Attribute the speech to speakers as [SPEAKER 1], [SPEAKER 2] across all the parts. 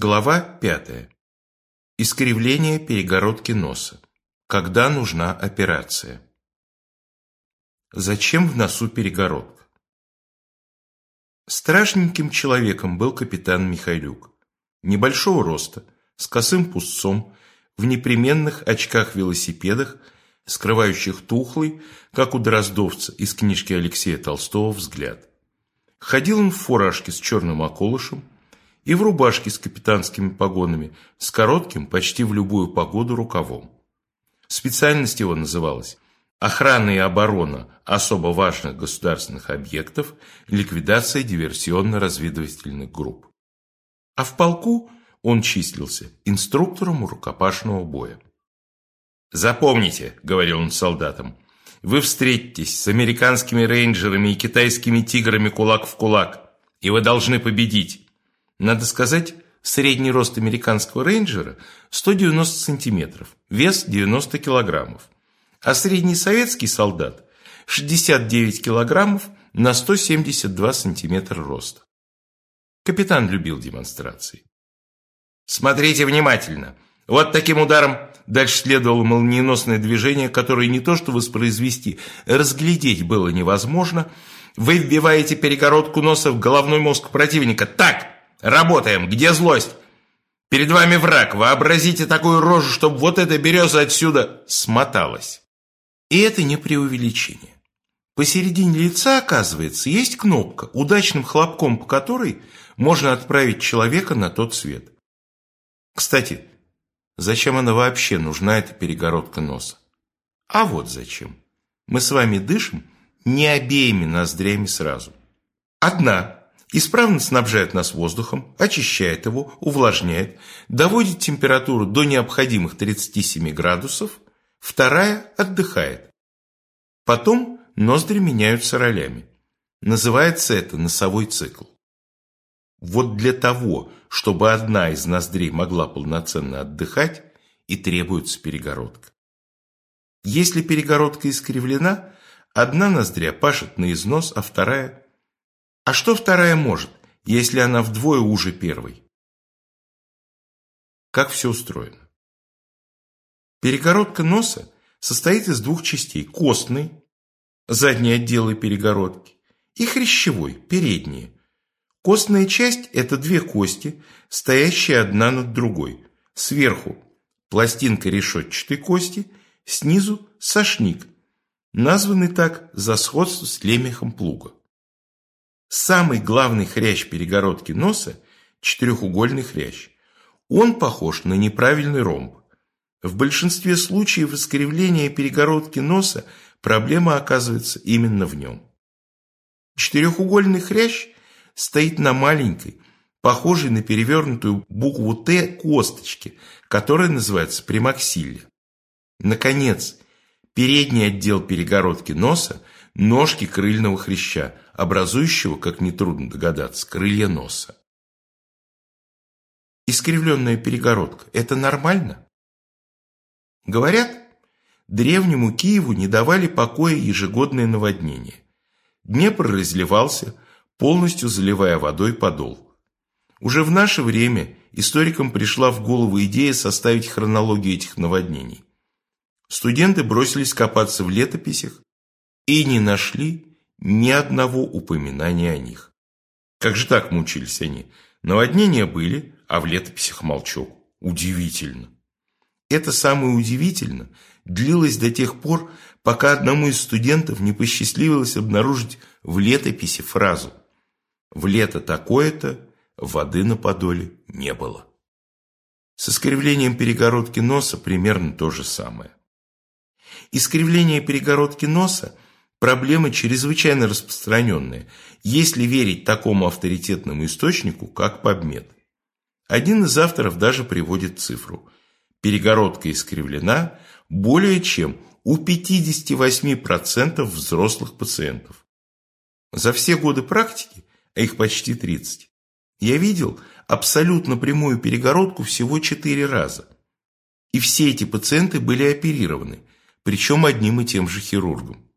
[SPEAKER 1] Глава 5. Искривление перегородки носа. Когда нужна операция? Зачем в носу перегородка? Страшненьким человеком был капитан Михайлюк. Небольшого роста, с косым пустцом, в непременных очках-велосипедах, скрывающих тухлый, как у дроздовца из книжки Алексея Толстого, взгляд. Ходил он в фуражке с черным околышем, и в рубашке с капитанскими погонами, с коротким почти в любую погоду рукавом. Специальность его называлась «Охрана и оборона особо важных государственных объектов, ликвидация диверсионно-разведывательных групп». А в полку он числился инструктором рукопашного боя. «Запомните», — говорил он солдатам, — «вы встретитесь с американскими рейнджерами и китайскими тиграми кулак в кулак, и вы должны победить. Надо сказать, средний рост американского рейнджера 190 сантиметров, вес 90 килограммов. А средний советский солдат 69 килограммов на 172 сантиметра роста. Капитан любил демонстрации. Смотрите внимательно. Вот таким ударом дальше следовало молниеносное движение, которое не то что воспроизвести, разглядеть было невозможно. Вы вбиваете перегородку носа в головной мозг противника. Так! Работаем! Где злость? Перед вами враг. Вообразите такую рожу, чтобы вот эта береза отсюда смоталась. И это не преувеличение. Посередине лица, оказывается, есть кнопка, удачным хлопком по которой можно отправить человека на тот свет. Кстати, зачем она вообще нужна, эта перегородка носа? А вот зачем. Мы с вами дышим не обеими ноздрями сразу. Одна Исправно снабжает нас воздухом, очищает его, увлажняет, доводит температуру до необходимых 37 градусов, вторая отдыхает. Потом ноздри меняются ролями. Называется это носовой цикл. Вот для того, чтобы одна из ноздрей могла полноценно отдыхать, и требуется перегородка. Если перегородка искривлена, одна ноздря пашет на износ, а вторая а что вторая может, если она вдвое уже первой? Как все устроено? Перегородка носа состоит из двух частей. Костной, задние отделы перегородки, и хрящевой, передние. Костная часть – это две кости, стоящие одна над другой. Сверху – пластинка решетчатой кости, снизу – сошник, названный так за сходство с лемехом плуга. Самый главный хрящ перегородки носа – четырехугольный хрящ. Он похож на неправильный ромб. В большинстве случаев искривления перегородки носа проблема оказывается именно в нем. Четырехугольный хрящ стоит на маленькой, похожей на перевернутую букву «Т» косточке, которая называется премаксилля. Наконец, передний отдел перегородки носа – ножки крыльного хряща, образующего, как нетрудно догадаться, крылья носа. Искривленная перегородка – это нормально? Говорят, древнему Киеву не давали покоя ежегодные наводнения. Днепр разливался, полностью заливая водой подол. Уже в наше время историкам пришла в голову идея составить хронологию этих наводнений. Студенты бросились копаться в летописях, и не нашли ни одного упоминания о них. Как же так мучились они? Наводнения были, а в летописях молчок. Удивительно. Это самое удивительно длилось до тех пор, пока одному из студентов не посчастливилось обнаружить в летописи фразу «В лето такое-то воды на Подоле не было». С искривлением перегородки носа примерно то же самое. Искривление перегородки носа – Проблема чрезвычайно распространенная, если верить такому авторитетному источнику, как PubMed. Один из авторов даже приводит цифру. Перегородка искривлена более чем у 58% взрослых пациентов. За все годы практики, а их почти 30, я видел абсолютно прямую перегородку всего 4 раза. И все эти пациенты были оперированы, причем одним и тем же хирургом.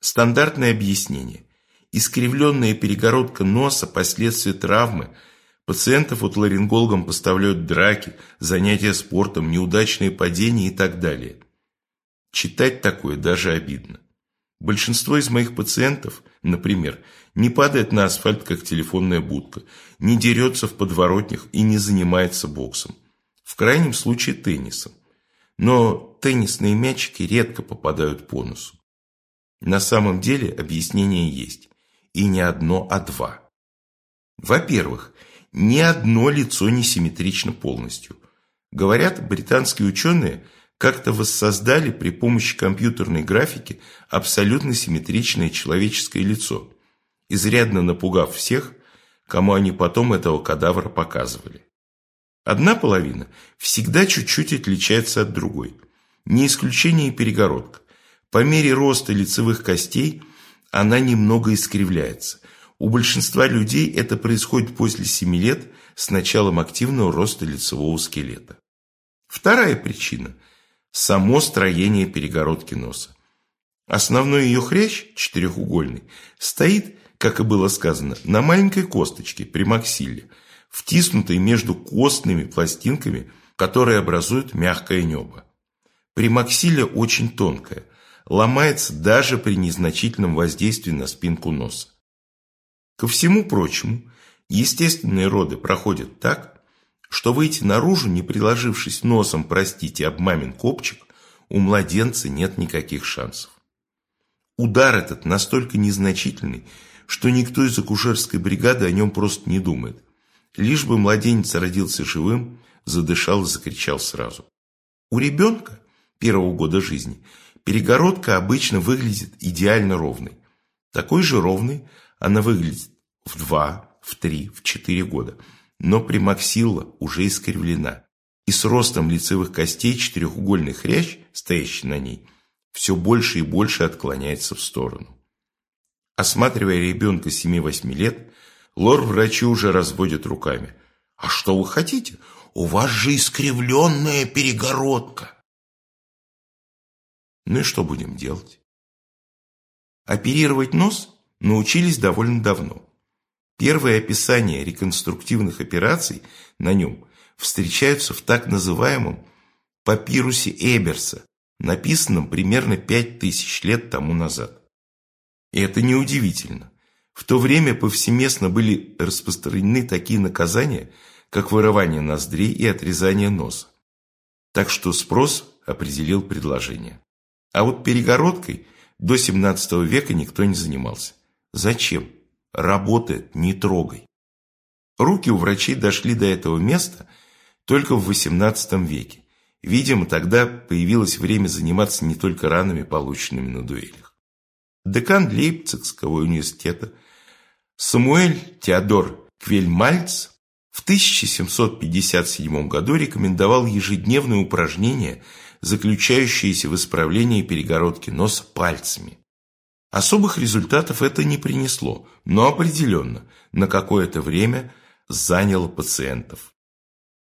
[SPEAKER 1] Стандартное объяснение. Искривленная перегородка носа – последствия травмы, Пациентов от ларингологам поставляют драки, занятия спортом, неудачные падения и так далее. Читать такое даже обидно. Большинство из моих пациентов, например, не падает на асфальт, как телефонная будка, не дерется в подворотнях и не занимается боксом. В крайнем случае теннисом. Но теннисные мячики редко попадают по носу. На самом деле объяснение есть. И не одно, а два. Во-первых, ни одно лицо не симметрично полностью. Говорят, британские ученые как-то воссоздали при помощи компьютерной графики абсолютно симметричное человеческое лицо, изрядно напугав всех, кому они потом этого кадавра показывали. Одна половина всегда чуть-чуть отличается от другой. Не исключение и перегородка. По мере роста лицевых костей она немного искривляется, у большинства людей это происходит после 7 лет с началом активного роста лицевого скелета. Вторая причина – само строение перегородки носа. Основной ее хрящ, четырехугольный, стоит, как и было сказано, на маленькой косточке при максилле, втиснутой между костными пластинками, которые образуют мягкое небо. Примаксилля очень тонкая, ломается даже при незначительном воздействии на спинку носа. Ко всему прочему, естественные роды проходят так, что выйти наружу, не приложившись носом, простите, об мамин копчик, у младенца нет никаких шансов. Удар этот настолько незначительный, что никто из акушерской бригады о нем просто не думает. Лишь бы младенец родился живым, задышал и закричал сразу. У ребенка первого года жизни перегородка обычно выглядит идеально ровной. Такой же ровной она выглядит в два, в три, в четыре года, но примаксилла уже искривлена, и с ростом лицевых костей четырехугольный хрящ, стоящий на ней, все больше и больше отклоняется в сторону. Осматривая ребенка 7-8 лет, лор-врачи уже разводят руками. «А что вы хотите? У вас же искривленная перегородка!» Ну и что будем делать? Оперировать нос научились довольно давно. Первые описания реконструктивных операций на нем встречаются в так называемом папирусе Эберса, написанном примерно пять тысяч лет тому назад. И это неудивительно. В то время повсеместно были распространены такие наказания, как вырывание ноздрей и отрезание носа. Так что спрос определил предложение. А вот перегородкой до 17 века никто не занимался. Зачем? Работает, не трогай. Руки у врачей дошли до этого места только в XVIII веке. Видимо, тогда появилось время заниматься не только ранами, полученными на дуэлях. Декан Лейпцигского университета Самуэль Теодор Квельмальц в 1757 году рекомендовал ежедневные упражнения, заключающиеся в исправлении перегородки носа пальцами. Особых результатов это не принесло, но определенно на какое-то время заняло пациентов.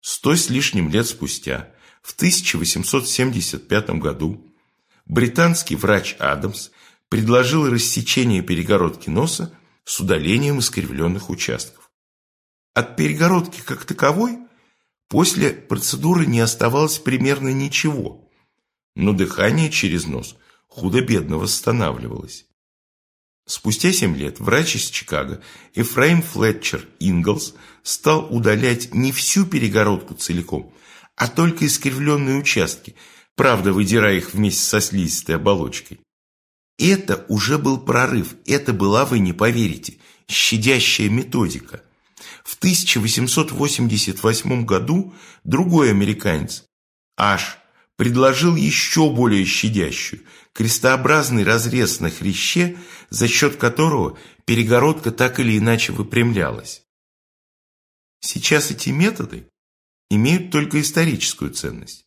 [SPEAKER 1] Сто с лишним лет спустя, в 1875 году, британский врач Адамс предложил рассечение перегородки носа с удалением искривленных участков. От перегородки как таковой после процедуры не оставалось примерно ничего, но дыхание через нос худо-бедно восстанавливалось. Спустя семь лет врач из Чикаго Эфраим Флетчер Инглс стал удалять не всю перегородку целиком, а только искривленные участки, правда, выдирая их вместе со слизистой оболочкой. Это уже был прорыв, это была, вы не поверите, щадящая методика. В 1888 году другой американец, Аш, предложил еще более щадящую, крестообразный разрез на хряще, за счет которого перегородка так или иначе выпрямлялась. Сейчас эти методы имеют только историческую ценность.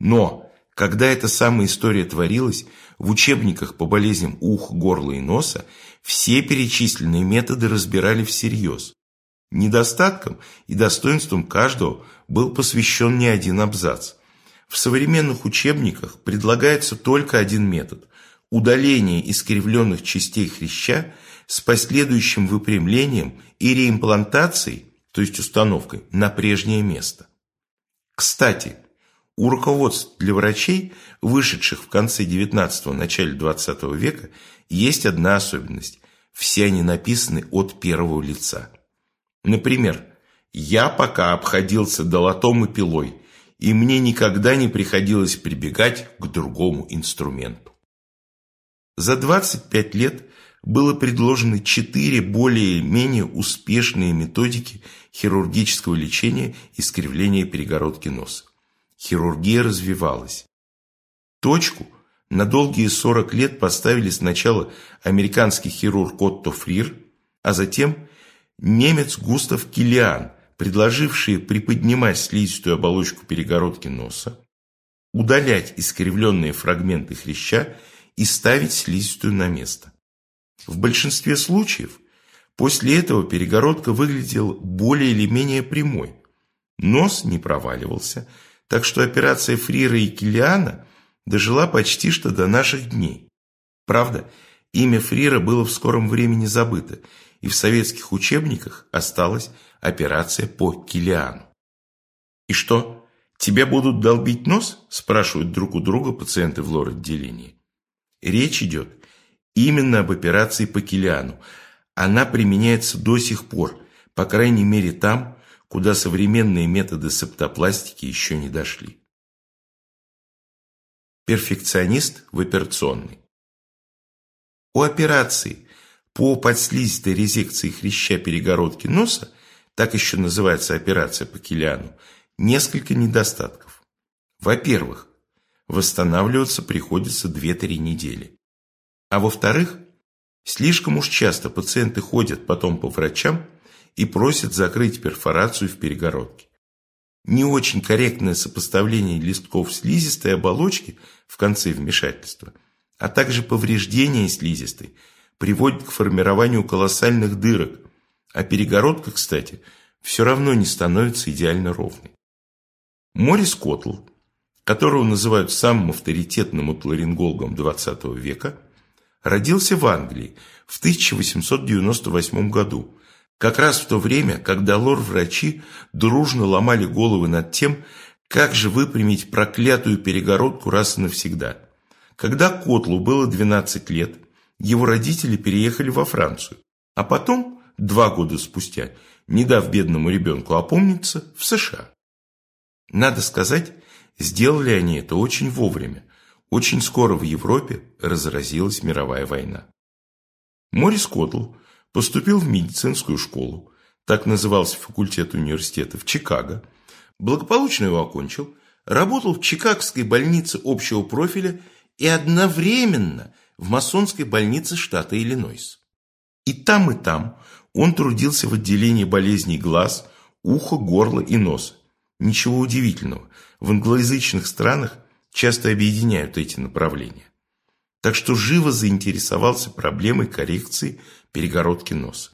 [SPEAKER 1] Но, когда эта самая история творилась, в учебниках по болезням уха, горла и носа все перечисленные методы разбирали всерьез. Недостаткам и достоинствам каждого был посвящен не один абзац – в современных учебниках предлагается только один метод – удаление искривленных частей хряща с последующим выпрямлением и реимплантацией, то есть установкой, на прежнее место. Кстати, у руководств для врачей, вышедших в конце XIX – начале XX века, есть одна особенность. Все они написаны от первого лица. Например, «Я пока обходился долотом и пилой, и мне никогда не приходилось прибегать к другому инструменту». За 25 лет было предложено четыре более-менее успешные методики хирургического лечения искривления перегородки носа. Хирургия развивалась. Точку на долгие 40 лет поставили сначала американский хирург Отто Фрир, а затем немец Густав Килиан, предложивший приподнимать слизистую оболочку перегородки носа, удалять искривленные фрагменты хряща и ставить слизистую на место. В большинстве случаев после этого перегородка выглядела более или менее прямой. Нос не проваливался, так что операция Фрира и Килиана дожила почти что до наших дней. Правда, имя Фрира было в скором времени забыто, и в советских учебниках осталась операция по Килиану. «И что, тебе будут долбить нос?» – спрашивают друг у друга пациенты в лор-отделении. Речь идет именно об операции по Килиану. Она применяется до сих пор, по крайней мере там, куда современные методы септопластики еще не дошли. Перфекционист в операционной. У операции по подслизистой резекции хряща перегородки носа, так еще называется операция по Килиану, несколько недостатков. Во-первых, восстанавливаться приходится 2-3 недели. А во-вторых, слишком уж часто пациенты ходят потом по врачам и просят закрыть перфорацию в перегородке. Не очень корректное сопоставление листков слизистой оболочки в конце вмешательства, а также повреждение слизистой приводит к формированию колоссальных дырок, а перегородка, кстати, все равно не становится идеально ровной. Морис Котл которого называют самым авторитетным отларингологом XX века, родился в Англии в 1898 году, как раз в то время, когда лор-врачи дружно ломали головы над тем, как же выпрямить проклятую перегородку раз и навсегда. Когда Котлу было 12 лет, его родители переехали во Францию, а потом, два года спустя, не дав бедному ребенку опомниться, в США. Надо сказать, Сделали они это очень вовремя. Очень скоро в Европе разразилась мировая война. Морис Котл поступил в медицинскую школу, так назывался факультет университета в Чикаго, благополучно его окончил, работал в Чикагской больнице общего профиля и одновременно в масонской больнице штата Иллинойс. И там, и там он трудился в отделении болезней глаз, уха, горла и носа. Ничего удивительного, в англоязычных странах часто объединяют эти направления. Так что живо заинтересовался проблемой коррекции перегородки носа.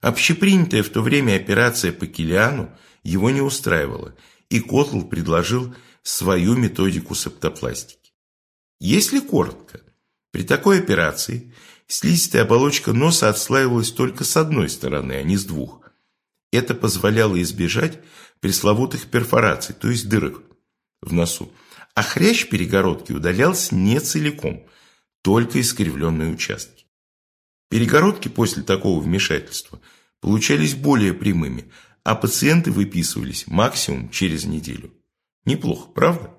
[SPEAKER 1] Общепринятая в то время операция по Килиану его не устраивала, и Котл предложил свою методику септопластики. Если коротко, при такой операции слизистая оболочка носа отслаивалась только с одной стороны, а не с двух. Это позволяло избежать пресловутых перфораций, то есть дырок в носу. А хрящ перегородки удалялся не целиком, только искривленные участки. Перегородки после такого вмешательства получались более прямыми, а пациенты выписывались максимум через неделю. Неплохо, правда?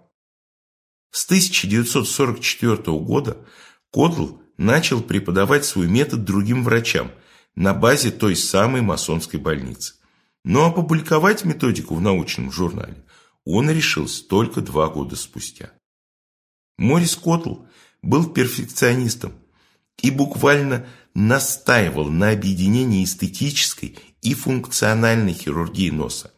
[SPEAKER 1] С 1944 года Кодл начал преподавать свой метод другим врачам на базе той самой масонской больницы. Но опубликовать методику в научном журнале он решился только два года спустя. Морис Котл был перфекционистом и буквально настаивал на объединении эстетической и функциональной хирургии носа.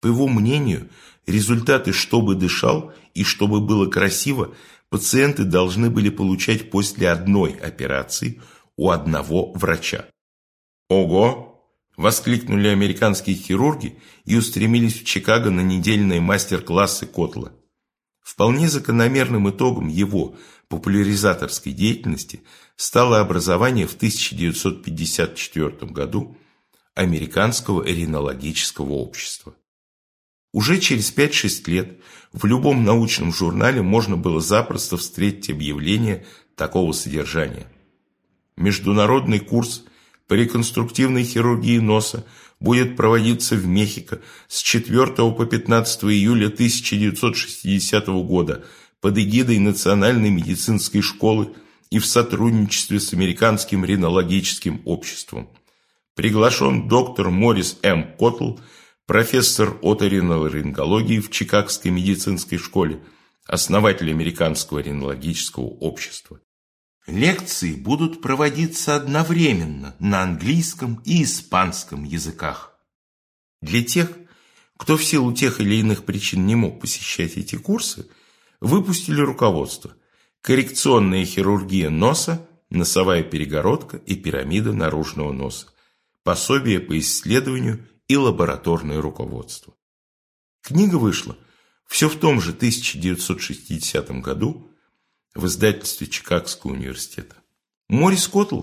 [SPEAKER 1] По его мнению, результаты «чтобы дышал» и «чтобы было красиво» пациенты должны были получать после одной операции у одного врача. Ого! Воскликнули американские хирурги и устремились в Чикаго на недельные мастер-классы Котла. Вполне закономерным итогом его популяризаторской деятельности стало образование в 1954 году Американского ринологического общества. Уже через 5-6 лет в любом научном журнале можно было запросто встретить объявление такого содержания. Международный курс по реконструктивной хирургии носа будет проводиться в Мехико с 4 по 15 июля 1960 года под эгидой Национальной медицинской школы и в сотрудничестве с Американским ринологическим обществом. Приглашен доктор Морис М. Котл, профессор оториноларингологии в Чикагской медицинской школе, основатель Американского ринологического общества. Лекции будут проводиться одновременно на английском и испанском языках. Для тех, кто в силу тех или иных причин не мог посещать эти курсы, выпустили руководство «Коррекционная хирургия носа, носовая перегородка и пирамида наружного носа, пособие по исследованию и лабораторное руководство». Книга вышла все в том же 1960 году в издательстве Чикагского университета. Морис Коттл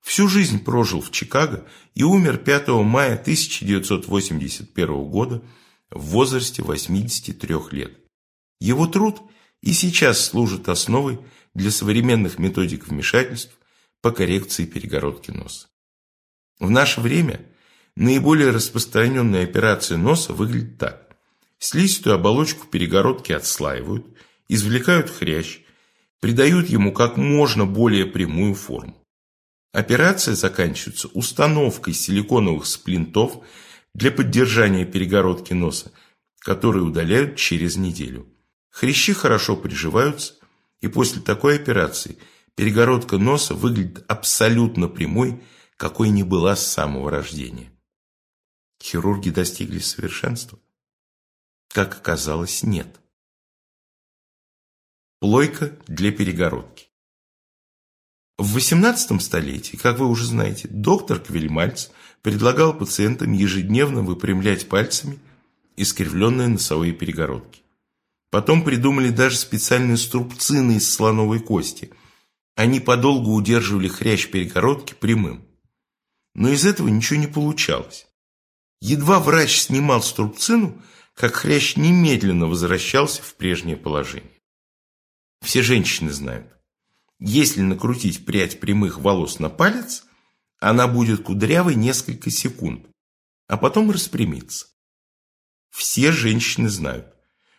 [SPEAKER 1] всю жизнь прожил в Чикаго и умер 5 мая 1981 года в возрасте 83 лет. Его труд и сейчас служит основой для современных методик вмешательств по коррекции перегородки носа. В наше время наиболее распространенная операция носа выглядит так. Слизистую оболочку перегородки отслаивают, извлекают хрящ, придают ему как можно более прямую форму. Операция заканчивается установкой силиконовых сплинтов для поддержания перегородки носа, которые удаляют через неделю. Хрящи хорошо приживаются, и после такой операции перегородка носа выглядит абсолютно прямой, какой не была с самого рождения. Хирурги достигли совершенства? Как оказалось, нет. Плойка для перегородки. В XVIII столетии, как вы уже знаете, доктор Квельмальц предлагал пациентам ежедневно выпрямлять пальцами искривленные носовые перегородки. Потом придумали даже специальные струбцины из слоновой кости. Они подолгу удерживали хрящ перегородки прямым. Но из этого ничего не получалось. Едва врач снимал струбцину, как хрящ немедленно возвращался в прежнее положение. Все женщины знают. Если накрутить прядь прямых волос на палец, она будет кудрявой несколько секунд, а потом распрямится. Все женщины знают,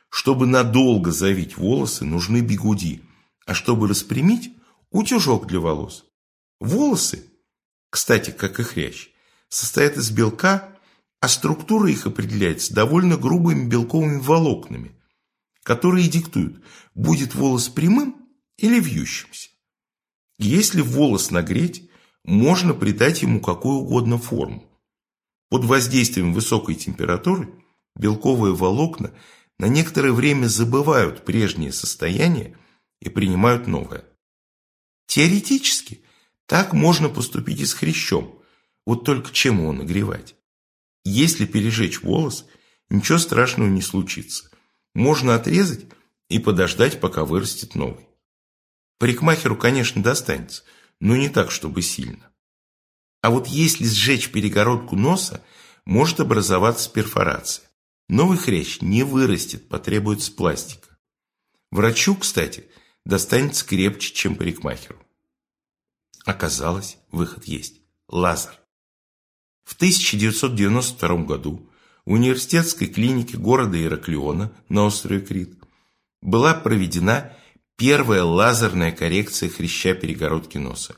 [SPEAKER 1] чтобы надолго завить волосы, нужны бигуди, а чтобы распрямить – утюжок для волос. Волосы, кстати, как и хрящ, состоят из белка, а структура их определяется довольно грубыми белковыми волокнами, которые диктуют, будет волос прямым или вьющимся. Если волос нагреть, можно придать ему какую угодно форму. Под воздействием высокой температуры белковые волокна на некоторое время забывают прежнее состояние и принимают новое. Теоретически так можно поступить и с хрящом, вот только чем его нагревать? Если пережечь волос, ничего страшного не случится можно отрезать и подождать, пока вырастет новый. Парикмахеру, конечно, достанется, но не так, чтобы сильно. А вот если сжечь перегородку носа, может образоваться перфорация. Новый хрящ не вырастет, потребуется пластика. Врачу, кстати, достанется крепче, чем парикмахеру. Оказалось, выход есть. Лазер. В 1992 году в университетской клинике города Ираклиона на острове Крит была проведена первая лазерная коррекция хряща перегородки носа.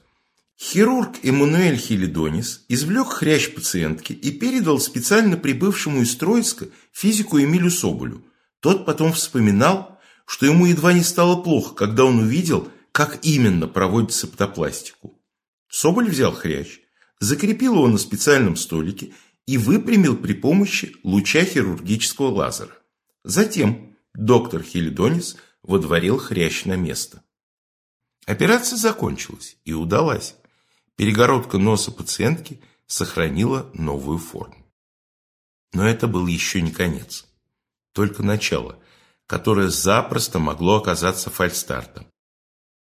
[SPEAKER 1] Хирург Эммануэль Хилидонис извлек хрящ пациентки и передал специально прибывшему из Троицка физику Эмилю Соболю. Тот потом вспоминал, что ему едва не стало плохо, когда он увидел, как именно проводится септопластику. Соболь взял хрящ, закрепил его на специальном столике и выпрямил при помощи луча хирургического лазера. Затем доктор Хелидонис водворил хрящ на место. Операция закончилась и удалась. Перегородка носа пациентки сохранила новую форму. Но это был еще не конец. Только начало, которое запросто могло оказаться фальстартом.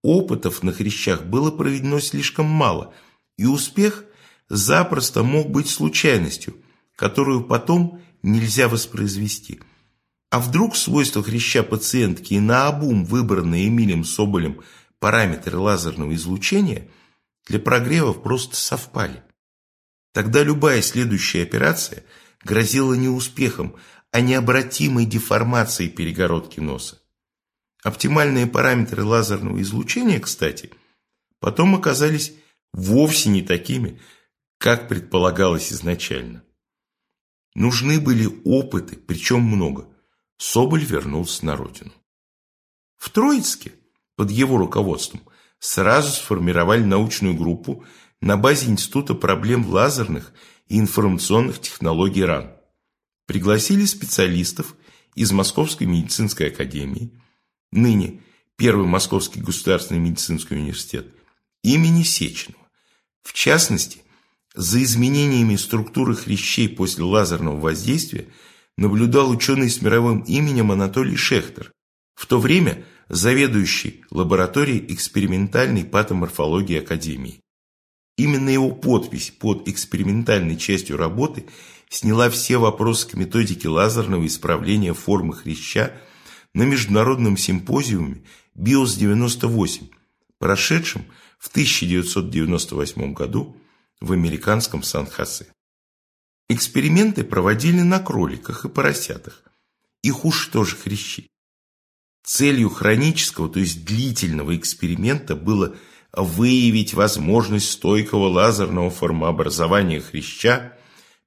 [SPEAKER 1] Опытов на хрящах было проведено слишком мало, и успех запросто мог быть случайностью, которую потом нельзя воспроизвести. А вдруг свойства хряща пациентки и наобум выбранные Эмилием Соболем параметры лазерного излучения для прогревов просто совпали? Тогда любая следующая операция грозила не успехом, а необратимой деформацией перегородки носа. Оптимальные параметры лазерного излучения, кстати, потом оказались вовсе не такими, как предполагалось изначально. Нужны были опыты, причем много. Соболь вернулся на родину. В Троицке, под его руководством, сразу сформировали научную группу на базе Института проблем лазерных и информационных технологий РАН. Пригласили специалистов из Московской медицинской академии, ныне Первый Московский государственный медицинский университет, имени Сеченова. В частности, за изменениями структуры хрящей после лазерного воздействия наблюдал ученый с мировым именем Анатолий Шехтер, в то время заведующий лабораторией экспериментальной патоморфологии Академии. Именно его подпись под экспериментальной частью работы сняла все вопросы к методике лазерного исправления формы хряща на международном симпозиуме БИОС-98, прошедшем в 1998 году в американском Сан-Хосе. Эксперименты проводили на кроликах и поросятах. Их уж тоже хрящи. Целью хронического, то есть длительного эксперимента было – выявить возможность стойкого лазерного формообразования хряща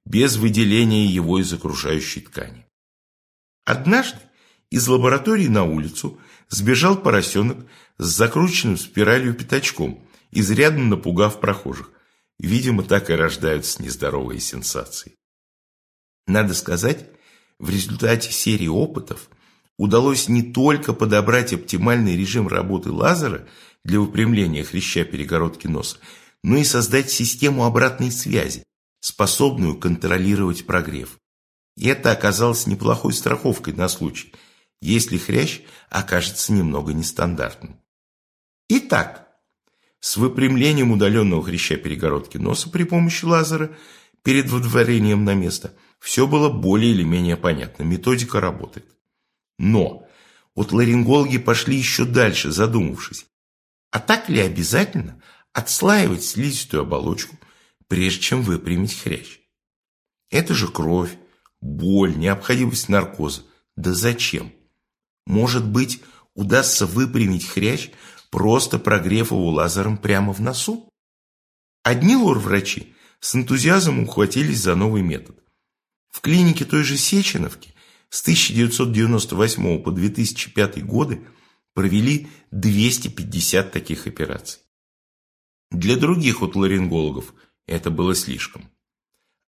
[SPEAKER 1] без выделения его из окружающей ткани. Однажды из лаборатории на улицу сбежал поросенок с закрученным спиралью пятачком, изрядно напугав прохожих. Видимо, так и рождаются нездоровые сенсации. Надо сказать, в результате серии опытов удалось не только подобрать оптимальный режим работы лазера – для выпрямления хряща перегородки носа, но и создать систему обратной связи, способную контролировать прогрев. И это оказалось неплохой страховкой на случай, если хрящ окажется немного нестандартным. Итак, с выпрямлением удаленного хряща перегородки носа при помощи лазера перед выдворением на место все было более или менее понятно, методика работает. Но вот ларингологи пошли еще дальше, задумавшись, а так ли обязательно отслаивать слизистую оболочку, прежде чем выпрямить хрящ? Это же кровь, боль, необходимость наркоза. Да зачем? Может быть, удастся выпрямить хрящ, просто прогрев его лазером прямо в носу? Одни лор-врачи с энтузиазмом ухватились за новый метод. В клинике той же Сеченовки с 1998 по 2005 годы провели 250 таких операций. Для других отларингологов это было слишком.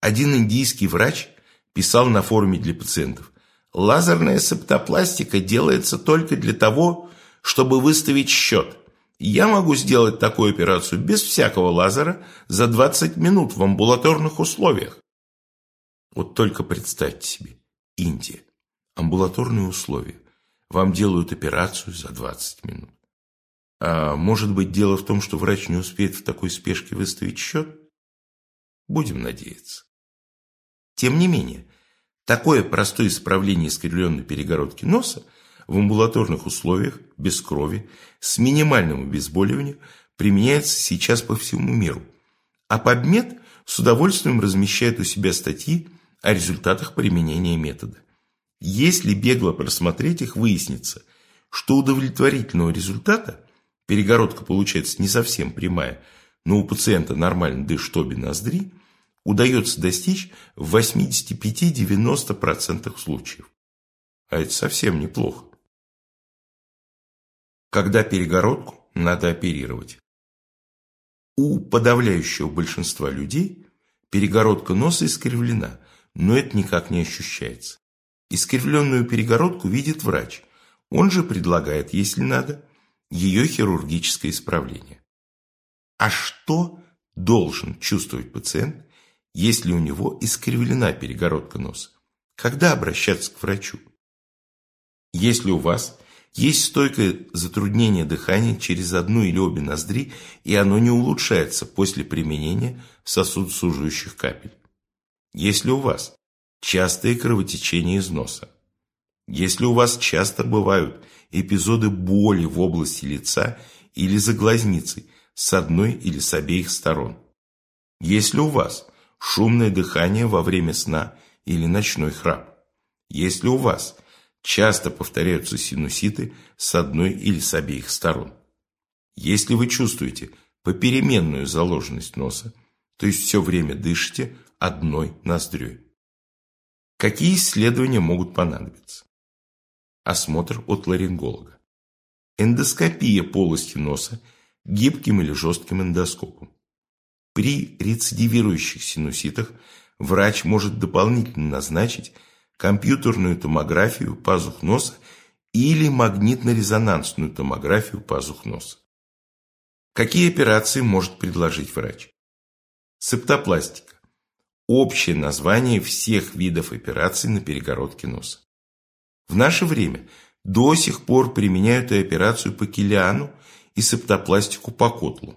[SPEAKER 1] Один индийский врач писал на форуме для пациентов, лазерная септопластика делается только для того, чтобы выставить счет. Я могу сделать такую операцию без всякого лазера за 20 минут в амбулаторных условиях. Вот только представьте себе, Индия, амбулаторные условия. Вам делают операцию за 20 минут. А может быть, дело в том, что врач не успеет в такой спешке выставить счет? Будем надеяться. Тем не менее, такое простое исправление искривленной перегородки носа в амбулаторных условиях, без крови, с минимальным обезболиванием применяется сейчас по всему миру. А PubMed с удовольствием размещает у себя статьи о результатах применения метода. Если бегло просмотреть их, выяснится, что удовлетворительного результата перегородка получается не совсем прямая, но у пациента нормально дышит обе ноздри, удается достичь в 85-90% случаев. А это совсем неплохо. Когда перегородку надо оперировать. У подавляющего большинства людей перегородка носа искривлена, но это никак не ощущается. Искривленную перегородку видит врач. Он же предлагает, если надо, ее хирургическое исправление. А что должен чувствовать пациент, если у него искривлена перегородка носа? Когда обращаться к врачу? Если у вас Есть стойкое затруднение дыхания через одну или обе ноздри, и оно не улучшается после применения сосудосуживающих капель. Если у вас частые кровотечения из носа, если у вас часто бывают эпизоды боли в области лица или за глазницей с одной или с обеих сторон, если у вас шумное дыхание во время сна или ночной храп, если у вас часто повторяются синуситы с одной или с обеих сторон, если вы чувствуете попеременную заложенность носа, то есть все время дышите одной ноздрёй. Какие исследования могут понадобиться? Осмотр от ларинголога. Эндоскопия полости носа гибким или жестким эндоскопом. При рецидивирующих синуситах врач может дополнительно назначить компьютерную томографию пазух носа или магнитно-резонансную томографию пазух носа. Какие операции может предложить врач? Септопластика. Общее название всех видов операций на перегородке носа. В наше время до сих пор применяют и операцию по килиану, и септопластику по котлу.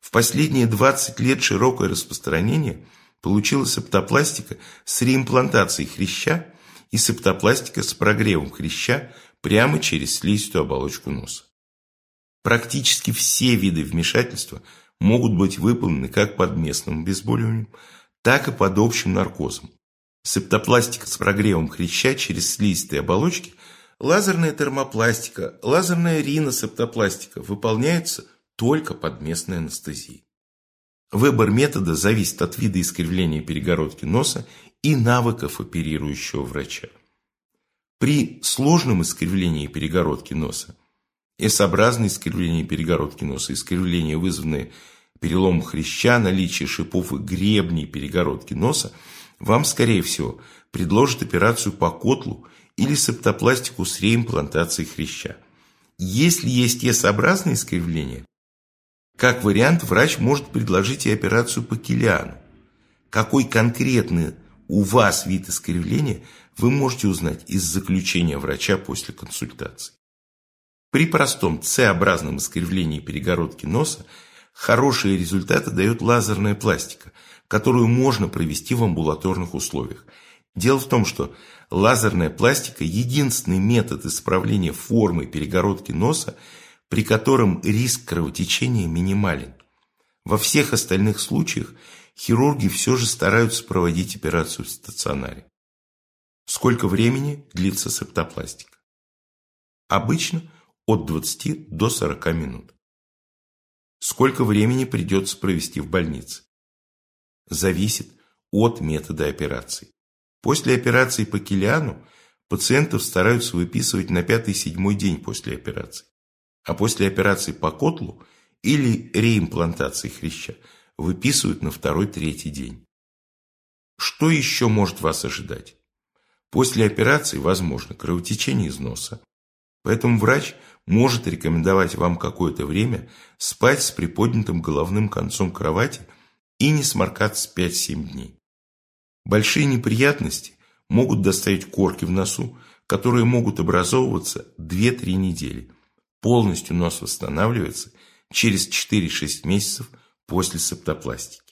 [SPEAKER 1] В последние 20 лет широкое распространение получила септопластика с реимплантацией хряща и септопластика с прогревом хряща прямо через слизистую оболочку носа. Практически все виды вмешательства – могут быть выполнены как под местным обезболиванием, так и под общим наркозом. Септопластика с прогревом хряща через слизистые оболочки, лазерная термопластика, лазерная риносептопластика выполняются только под местной анестезией. Выбор метода зависит от вида искривления перегородки носа и навыков оперирующего врача. При сложном искривлении перегородки носа S-образное искривление перегородки носа, искривление, вызванное переломом хряща, наличие шипов и гребней перегородки носа, вам, скорее всего, предложат операцию по котлу или септопластику с реимплантацией хряща. Если есть S-образное искривление, как вариант, врач может предложить и операцию по килиану. Какой конкретный у вас вид искривления, вы можете узнать из заключения врача после консультации. При простом С-образном искривлении перегородки носа хорошие результаты дает лазерная пластика, которую можно провести в амбулаторных условиях. Дело в том, что лазерная пластика – единственный метод исправления формы перегородки носа, при котором риск кровотечения минимален. Во всех остальных случаях хирурги все же стараются проводить операцию в стационаре. Сколько времени длится септопластика? Обычно – от 20 до 40 минут. Сколько времени придется провести в больнице? Зависит от метода операции. После операции по килиану пациентов стараются выписывать на 5-7 день после операции, а после операции по котлу или реимплантации хряща выписывают на 2-3 день. Что еще может вас ожидать? После операции возможно кровотечение из носа, поэтому врач может рекомендовать вам какое-то время спать с приподнятым головным концом кровати и не сморкаться 5-7 дней. Большие неприятности могут доставить корки в носу, которые могут образовываться 2-3 недели. Полностью нос восстанавливается через 4-6 месяцев после септопластики.